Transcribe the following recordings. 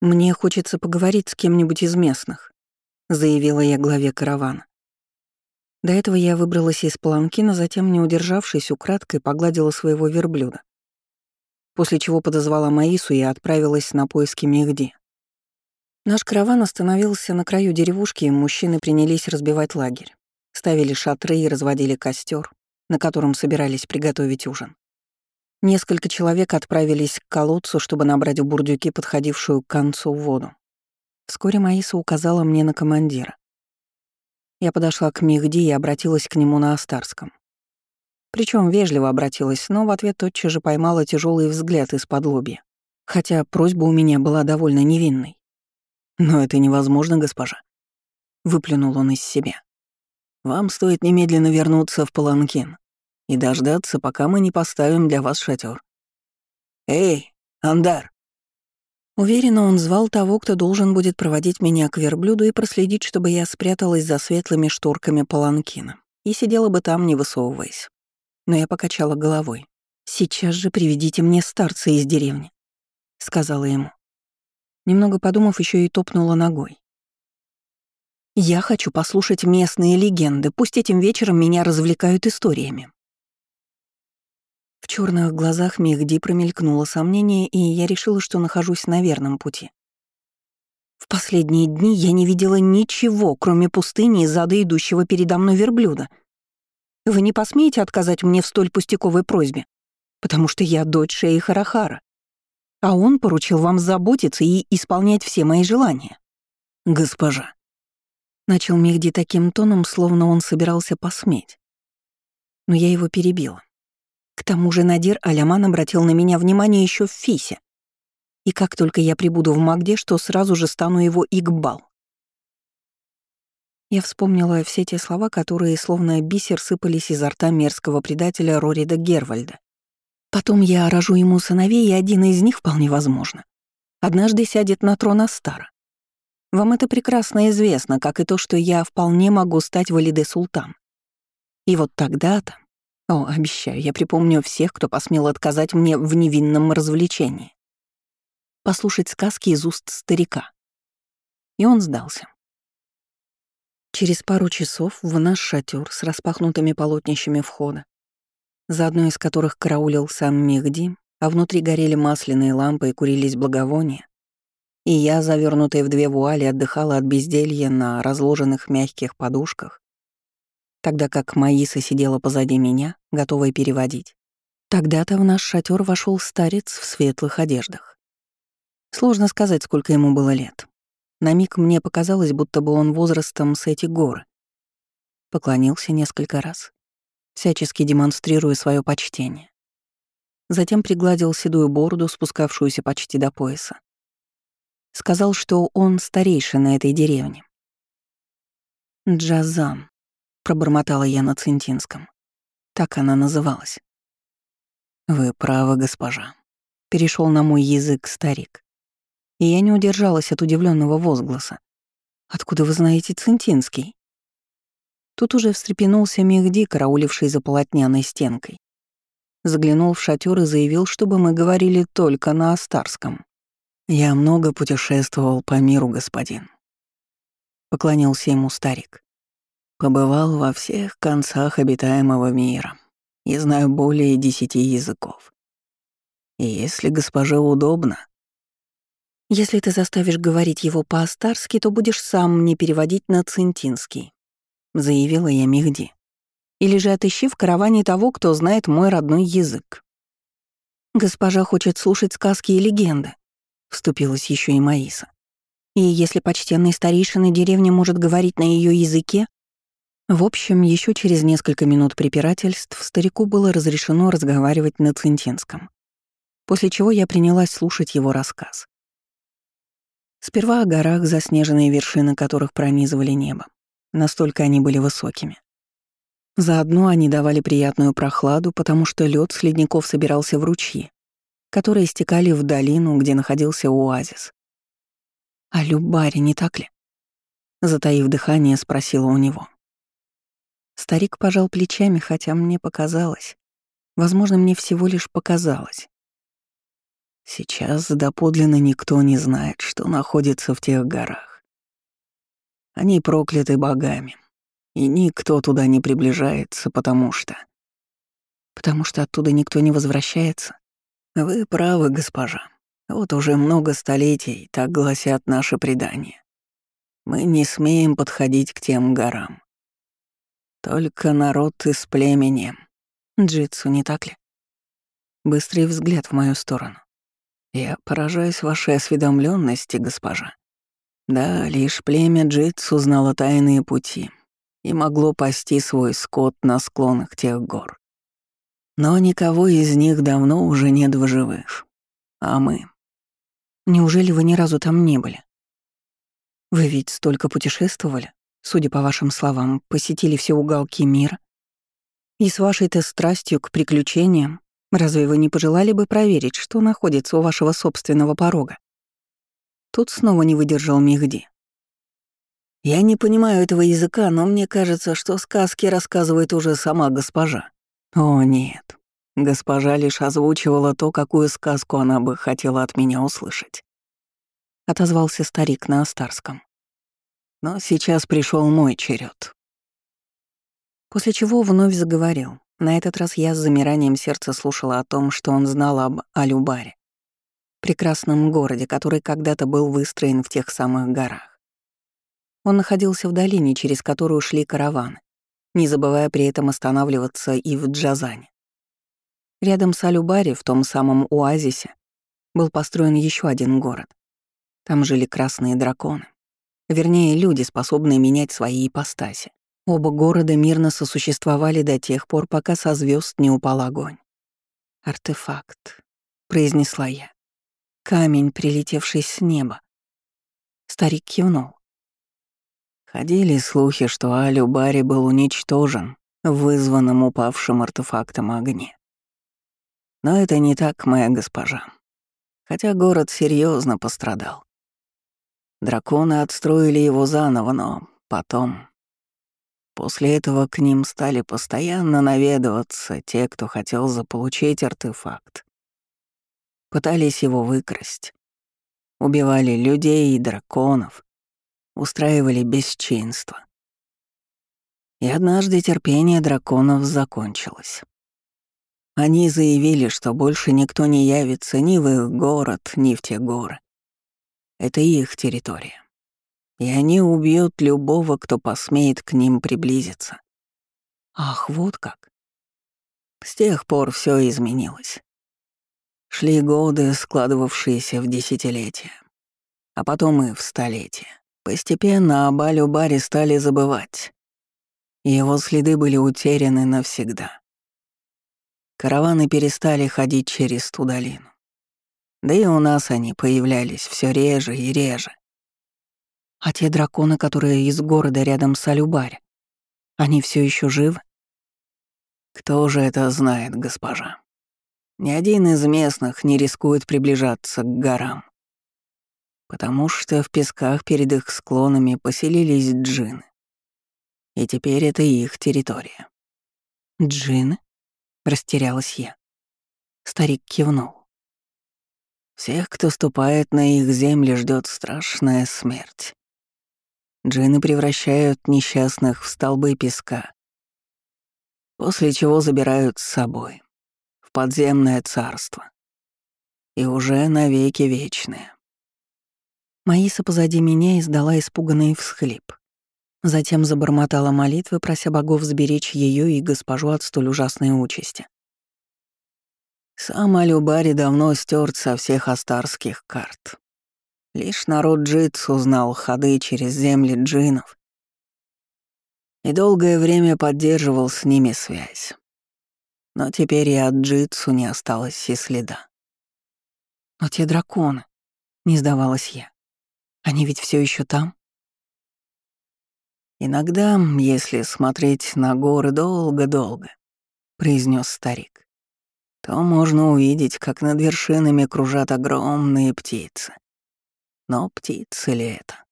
«Мне хочется поговорить с кем-нибудь из местных», — заявила я главе каравана. До этого я выбралась из планкина, затем, не удержавшись, украдкой погладила своего верблюда. После чего подозвала Маису и отправилась на поиски Мехди. Наш караван остановился на краю деревушки, и мужчины принялись разбивать лагерь. Ставили шатры и разводили костер, на котором собирались приготовить ужин. Несколько человек отправились к колодцу, чтобы набрать в бурдюке подходившую к концу воду. Вскоре Маиса указала мне на командира. Я подошла к Мехди и обратилась к нему на Астарском. Причем вежливо обратилась, но в ответ тотчас же поймала тяжелый взгляд из-под лобья. Хотя просьба у меня была довольно невинной. «Но это невозможно, госпожа», — выплюнул он из себя. «Вам стоит немедленно вернуться в Паланкин и дождаться, пока мы не поставим для вас шатер. «Эй, Андар!» Уверенно он звал того, кто должен будет проводить меня к верблюду и проследить, чтобы я спряталась за светлыми шторками паланкина и сидела бы там, не высовываясь. Но я покачала головой. «Сейчас же приведите мне старца из деревни», — сказала ему. Немного подумав, еще и топнула ногой. «Я хочу послушать местные легенды, пусть этим вечером меня развлекают историями». В черных глазах Мехди промелькнуло сомнение, и я решила, что нахожусь на верном пути. В последние дни я не видела ничего, кроме пустыни и зада идущего передо мной верблюда. Вы не посмеете отказать мне в столь пустяковой просьбе, потому что я дочь шейха Рахара, а он поручил вам заботиться и исполнять все мои желания. Госпожа. Начал Мехди таким тоном, словно он собирался посметь. Но я его перебила. К тому же Надир Аляман обратил на меня внимание еще в Фисе. И как только я прибуду в Магде, что сразу же стану его Игбал. Я вспомнила все те слова, которые словно бисер сыпались изо рта мерзкого предателя Рорида Гервальда. Потом я рожу ему сыновей, и один из них вполне возможно. Однажды сядет на трон Астара. Вам это прекрасно известно, как и то, что я вполне могу стать Валиде Султан. И вот тогда-то о, обещаю, я припомню всех, кто посмел отказать мне в невинном развлечении. Послушать сказки из уст старика. И он сдался. Через пару часов в наш шатер с распахнутыми полотнищами входа, за одной из которых караулил сам Мехди, а внутри горели масляные лампы и курились благовония, и я, завернутая в две вуали, отдыхала от безделья на разложенных мягких подушках, тогда как Маиса сидела позади меня, готовая переводить. Тогда-то в наш шатер вошел старец в светлых одеждах. Сложно сказать, сколько ему было лет. На миг мне показалось, будто бы он возрастом с эти горы. Поклонился несколько раз, всячески демонстрируя свое почтение. Затем пригладил седую бороду, спускавшуюся почти до пояса. Сказал, что он старейшина этой деревни. Джазам пробормотала я на Центинском. Так она называлась. «Вы правы, госпожа», — перешел на мой язык старик. И я не удержалась от удивленного возгласа. «Откуда вы знаете Центинский?» Тут уже встрепенулся Мехди, карауливший за полотняной стенкой. Заглянул в шатер и заявил, чтобы мы говорили только на Астарском. «Я много путешествовал по миру, господин», — поклонился ему старик. Побывал во всех концах обитаемого мира и знаю более десяти языков. И если госпоже удобно... Если ты заставишь говорить его по-астарски, то будешь сам мне переводить на центинский, заявила я Мехди. Или же отыщи в караване того, кто знает мой родной язык. Госпожа хочет слушать сказки и легенды, вступилась еще и Маиса. И если почтенный старейшина деревни может говорить на ее языке, в общем, еще через несколько минут препирательств старику было разрешено разговаривать на Центинском, после чего я принялась слушать его рассказ. Сперва о горах, заснеженные вершины которых пронизывали небо. Настолько они были высокими. Заодно они давали приятную прохладу, потому что лед с ледников собирался в ручьи, которые стекали в долину, где находился оазис. «А Любари, не так ли?» Затаив дыхание, спросила у него. Старик пожал плечами, хотя мне показалось. Возможно, мне всего лишь показалось. Сейчас доподлинно никто не знает, что находится в тех горах. Они прокляты богами, и никто туда не приближается, потому что... Потому что оттуда никто не возвращается. Вы правы, госпожа. Вот уже много столетий, так гласят наши предания. Мы не смеем подходить к тем горам. Только народ из племени. Джитсу, не так ли? Быстрый взгляд в мою сторону. Я поражаюсь вашей осведомленности, госпожа. Да, лишь племя Джитсу знало тайные пути и могло пасти свой скот на склонах тех гор. Но никого из них давно уже нет в живых. А мы? Неужели вы ни разу там не были? Вы ведь столько путешествовали, судя по вашим словам, посетили все уголки мира. И с вашей-то страстью к приключениям Разве вы не пожелали бы проверить, что находится у вашего собственного порога? Тут снова не выдержал Мехди. Я не понимаю этого языка, но мне кажется, что сказки рассказывает уже сама госпожа. О, нет. Госпожа лишь озвучивала то, какую сказку она бы хотела от меня услышать. Отозвался старик на Астарском. Но сейчас пришел мой черед. После чего вновь заговорил, на этот раз я с замиранием сердца слушала о том, что он знал об Алюбаре, прекрасном городе, который когда-то был выстроен в тех самых горах. Он находился в долине, через которую шли караваны, не забывая при этом останавливаться и в Джазане. Рядом с Алюбари, в том самом оазисе, был построен еще один город. Там жили красные драконы. Вернее, люди, способные менять свои ипостаси. Оба города мирно сосуществовали до тех пор, пока со звезд не упал огонь. «Артефакт», — произнесла я. «Камень, прилетевший с неба». Старик кивнул. Ходили слухи, что Алю Барри был уничтожен вызванным упавшим артефактом огне. Но это не так, моя госпожа. Хотя город серьезно пострадал. Драконы отстроили его заново, но потом После этого к ним стали постоянно наведываться те, кто хотел заполучить артефакт. Пытались его выкрасть. Убивали людей и драконов. Устраивали бесчинство. И однажды терпение драконов закончилось. Они заявили, что больше никто не явится ни в их город, ни в те горы. Это их территория и они убьют любого, кто посмеет к ним приблизиться. Ах, вот как. С тех пор все изменилось. Шли годы, складывавшиеся в десятилетия, а потом и в столетия. Постепенно об Алю-Баре стали забывать. Его следы были утеряны навсегда. Караваны перестали ходить через ту долину. Да и у нас они появлялись все реже и реже. А те драконы, которые из города рядом с Алюбарь, они все еще живы? Кто же это знает, госпожа? Ни один из местных не рискует приближаться к горам. Потому что в песках перед их склонами поселились джины. И теперь это их территория. «Джины?» — растерялась я. Старик кивнул. Всех, кто ступает на их земли, ждет страшная смерть. Джины превращают несчастных в столбы песка, после чего забирают с собой в подземное царство. И уже навеки вечные. Маиса позади меня издала испуганный всхлип. Затем забормотала молитвы, прося богов сберечь ее и госпожу от столь ужасной участи. Сам Алюбари давно стерт со всех астарских карт. Лишь народ Джитсу знал ходы через земли джинов и долгое время поддерживал с ними связь. Но теперь и от Джитсу не осталось и следа. Но те драконы, не сдавалась я. Они ведь все еще там? Иногда, если смотреть на горы долго-долго, произнес старик, то можно увидеть, как над вершинами кружат огромные птицы. Но птица ли это?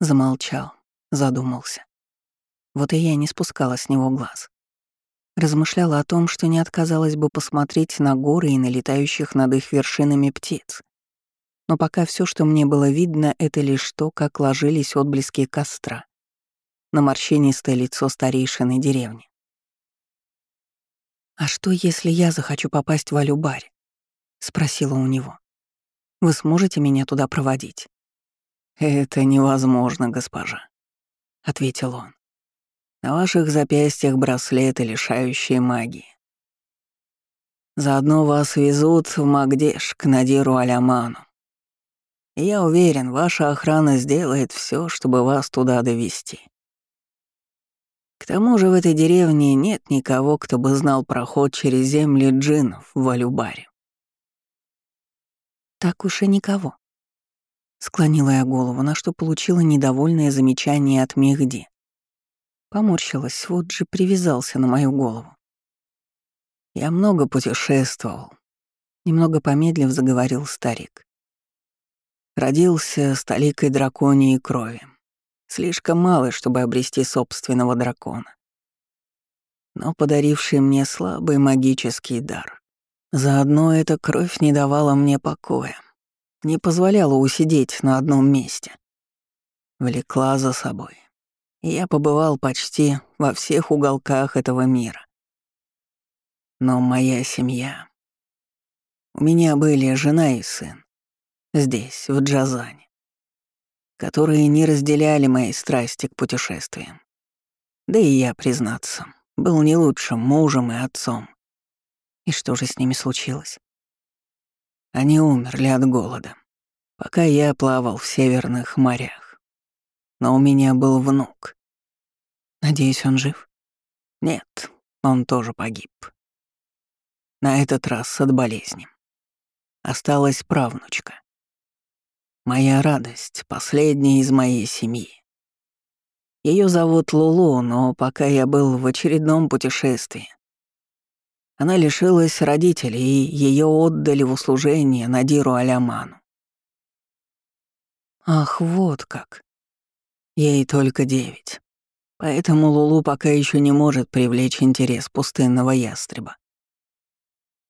Замолчал, задумался. Вот и я не спускала с него глаз. Размышляла о том, что не отказалась бы посмотреть на горы и на летающих над их вершинами птиц. Но пока все, что мне было видно, это лишь то, как ложились отблески костра на морщинистое лицо старейшины деревни. «А что, если я захочу попасть в Алюбарь?» — спросила у него. «Вы сможете меня туда проводить?» «Это невозможно, госпожа», — ответил он. «На ваших запястьях браслеты, лишающие магии. Заодно вас везут в Магдеш к Надиру Аляману. Я уверен, ваша охрана сделает все, чтобы вас туда довести. К тому же в этой деревне нет никого, кто бы знал проход через земли джиннов в Алюбаре. Так уж и никого. Склонила я голову, на что получила недовольное замечание от Мехди. Поморщилась, вот же привязался на мою голову. Я много путешествовал. Немного помедлив заговорил старик. Родился с толикой драконьей крови. Слишком мало, чтобы обрести собственного дракона. Но подаривший мне слабый магический дар. Заодно эта кровь не давала мне покоя, не позволяла усидеть на одном месте. Влекла за собой. Я побывал почти во всех уголках этого мира. Но моя семья... У меня были жена и сын. Здесь, в Джазане которые не разделяли моей страсти к путешествиям. Да и я, признаться, был не лучшим мужем и отцом. И что же с ними случилось? Они умерли от голода, пока я плавал в северных морях. Но у меня был внук. Надеюсь, он жив? Нет, он тоже погиб. На этот раз от болезни. Осталась правнучка. Моя радость, последняя из моей семьи. Ее зовут Лулу, но пока я был в очередном путешествии, она лишилась родителей, и ее отдали в услужение Надиру Аляману. Ах, вот как. Ей только девять. Поэтому Лулу пока еще не может привлечь интерес пустынного ястреба.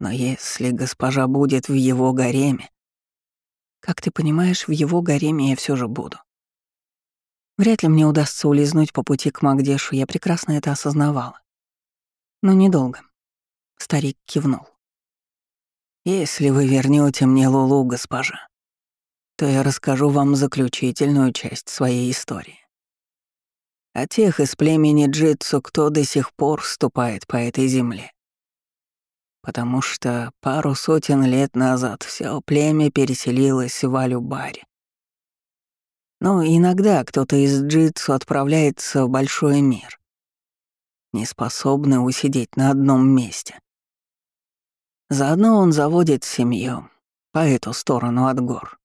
Но если госпожа будет в его гареме, как ты понимаешь, в его гареме я все же буду. Вряд ли мне удастся улизнуть по пути к Магдешу, я прекрасно это осознавала. Но недолго. Старик кивнул. «Если вы вернете мне Лулу, госпожа, то я расскажу вам заключительную часть своей истории. О тех из племени Джитсу, кто до сих пор ступает по этой земле потому что пару сотен лет назад все племя переселилось в Алюбаре. Но иногда кто-то из джитсу отправляется в большой мир, не способный усидеть на одном месте. Заодно он заводит семью по эту сторону от гор.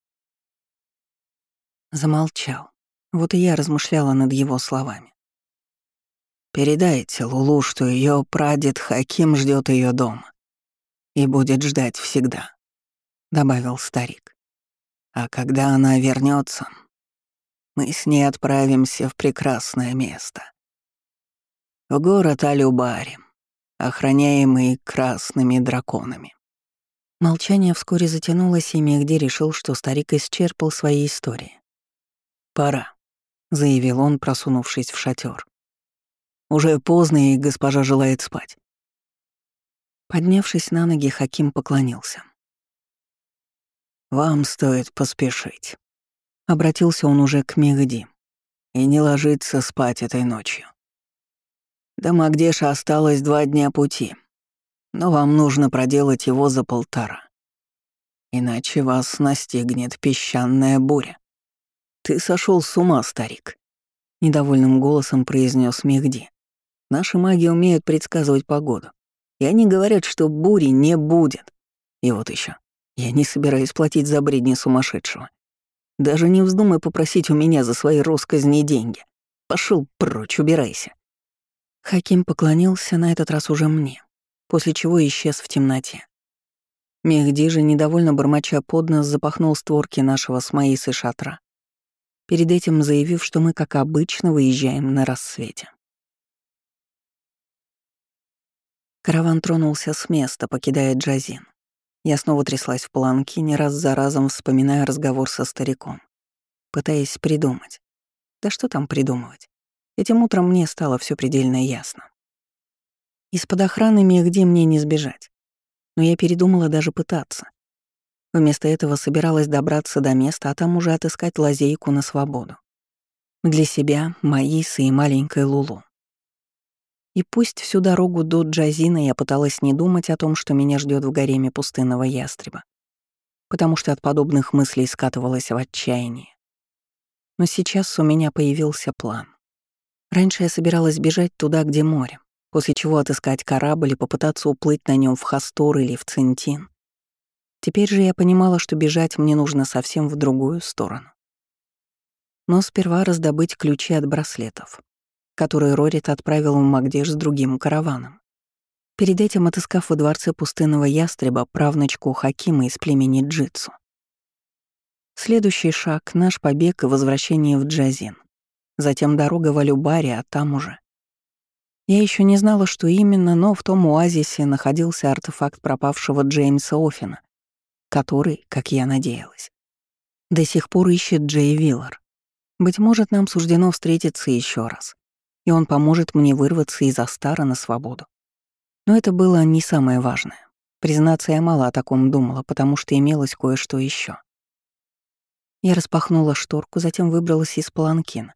Замолчал. Вот и я размышляла над его словами. Передайте Лулу, что ее прадед Хаким ждет ее дома и будет ждать всегда», — добавил старик. «А когда она вернется, мы с ней отправимся в прекрасное место. В город Алюбари, охраняемый красными драконами». Молчание вскоре затянулось, и Мехди решил, что старик исчерпал свои истории. «Пора», — заявил он, просунувшись в шатер. «Уже поздно, и госпожа желает спать. Поднявшись на ноги, Хаким поклонился. «Вам стоит поспешить», — обратился он уже к Мехди, «и не ложиться спать этой ночью. До Магдеша осталось два дня пути, но вам нужно проделать его за полтора. Иначе вас настигнет песчаная буря. Ты сошел с ума, старик», — недовольным голосом произнес Мехди. «Наши маги умеют предсказывать погоду. И они говорят, что бури не будет. И вот еще. Я не собираюсь платить за бредни сумасшедшего. Даже не вздумай попросить у меня за свои росказни деньги. Пошел прочь, убирайся. Хаким поклонился на этот раз уже мне, после чего исчез в темноте. Мехди же, недовольно бормоча под нос, запахнул створки нашего с Маисой шатра, перед этим заявив, что мы, как обычно, выезжаем на рассвете. Караван тронулся с места, покидая Джазин. Я снова тряслась в не раз за разом вспоминая разговор со стариком, пытаясь придумать. Да что там придумывать? Этим утром мне стало все предельно ясно. Из-под охраны Мехди мне не сбежать. Но я передумала даже пытаться. Вместо этого собиралась добраться до места, а там уже отыскать лазейку на свободу. Для себя, Маисы и маленькой Лулу. И пусть всю дорогу до Джазина я пыталась не думать о том, что меня ждет в гареме пустынного ястреба, потому что от подобных мыслей скатывалась в отчаяние. Но сейчас у меня появился план. Раньше я собиралась бежать туда, где море, после чего отыскать корабль и попытаться уплыть на нем в Хастор или в Центин. Теперь же я понимала, что бежать мне нужно совсем в другую сторону. Но сперва раздобыть ключи от браслетов который Рорит отправил в Магдеш с другим караваном. Перед этим отыскав во дворце пустынного ястреба правночку Хакима из племени Джитсу. Следующий шаг — наш побег и возвращение в Джазин. Затем дорога в Алюбари, а там уже. Я еще не знала, что именно, но в том оазисе находился артефакт пропавшего Джеймса Оффина, который, как я надеялась, до сих пор ищет Джей Виллар. Быть может, нам суждено встретиться еще раз и он поможет мне вырваться из Астара на свободу. Но это было не самое важное. Признаться, я мало о таком думала, потому что имелось кое-что еще. Я распахнула шторку, затем выбралась из паланкина,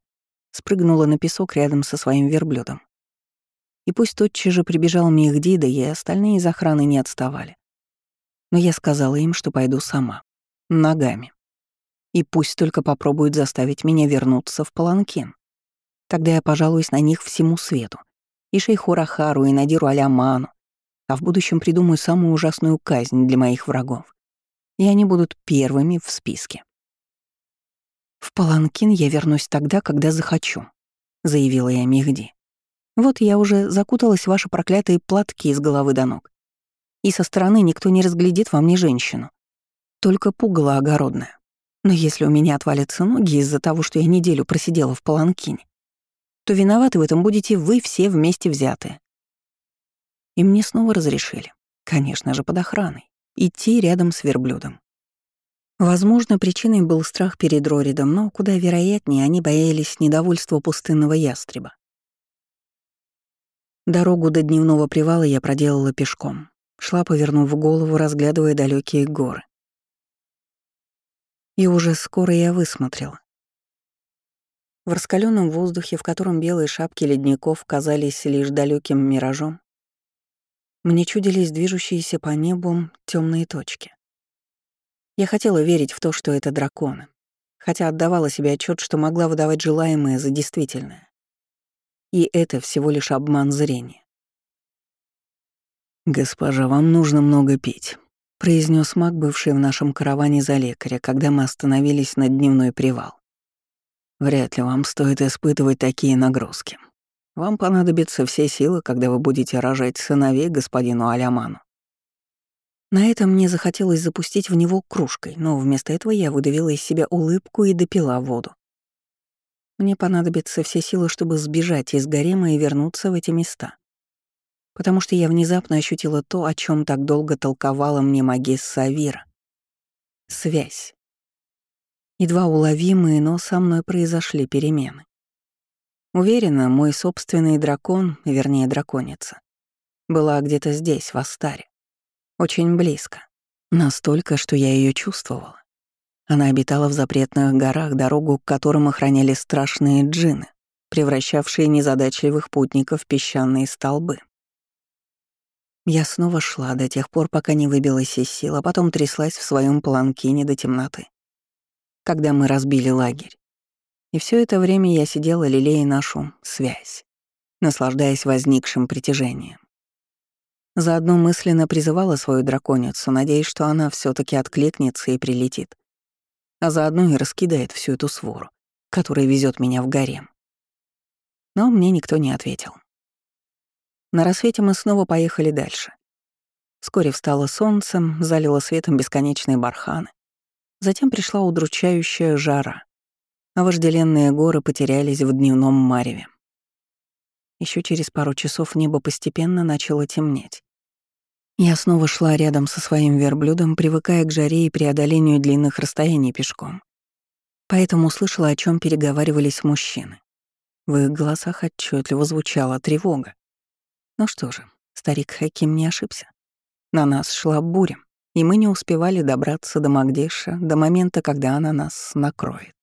спрыгнула на песок рядом со своим верблюдом. И пусть тотчас же прибежал Мехдида, и остальные из охраны не отставали. Но я сказала им, что пойду сама, ногами. И пусть только попробуют заставить меня вернуться в Паланкин. Тогда я пожалуюсь на них всему свету. И шейху Рахару, и Надиру Аляману. А в будущем придумаю самую ужасную казнь для моих врагов. И они будут первыми в списке. «В Паланкин я вернусь тогда, когда захочу», — заявила я Мехди. «Вот я уже закуталась в ваши проклятые платки из головы до ног. И со стороны никто не разглядит во мне женщину. Только пугало огородное. Но если у меня отвалятся ноги из-за того, что я неделю просидела в Паланкине, то виноваты в этом будете вы все вместе взяты. И мне снова разрешили, конечно же, под охраной, идти рядом с верблюдом. Возможно, причиной был страх перед Роридом, но куда вероятнее они боялись недовольства пустынного ястреба. Дорогу до дневного привала я проделала пешком, шла, повернув голову, разглядывая далекие горы. И уже скоро я высмотрела, в раскаленном воздухе, в котором белые шапки ледников казались лишь далеким миражом, мне чудились движущиеся по небу темные точки. Я хотела верить в то, что это драконы, хотя отдавала себе отчет, что могла выдавать желаемое за действительное. И это всего лишь обман зрения. «Госпожа, вам нужно много пить», — произнес маг, бывший в нашем караване за лекаря, когда мы остановились на дневной привал. Вряд ли вам стоит испытывать такие нагрузки. Вам понадобятся все силы, когда вы будете рожать сыновей господину Аляману. На этом мне захотелось запустить в него кружкой, но вместо этого я выдавила из себя улыбку и допила воду. Мне понадобятся все силы, чтобы сбежать из гарема и вернуться в эти места. Потому что я внезапно ощутила то, о чем так долго толковала мне магис Савира. Связь едва уловимые, но со мной произошли перемены. Уверена, мой собственный дракон, вернее драконица, была где-то здесь, в Астаре. Очень близко. Настолько, что я ее чувствовала. Она обитала в запретных горах, дорогу к которым охраняли страшные джины, превращавшие незадачливых путников в песчаные столбы. Я снова шла до тех пор, пока не выбилась из сил, а потом тряслась в своем планкине до темноты когда мы разбили лагерь. И все это время я сидела, лелея нашу связь, наслаждаясь возникшим притяжением. Заодно мысленно призывала свою драконицу, надеясь, что она все таки откликнется и прилетит. А заодно и раскидает всю эту свору, которая везет меня в гарем. Но мне никто не ответил. На рассвете мы снова поехали дальше. Вскоре встало солнце, залило светом бесконечные барханы. Затем пришла удручающая жара, а вожделенные горы потерялись в дневном мареве. Еще через пару часов небо постепенно начало темнеть. Я снова шла рядом со своим верблюдом, привыкая к жаре и преодолению длинных расстояний пешком. Поэтому услышала, о чем переговаривались мужчины. В их глазах отчетливо звучала тревога. Ну что же, старик Хаким не ошибся. На нас шла буря, и мы не успевали добраться до Магдеша до момента, когда она нас накроет.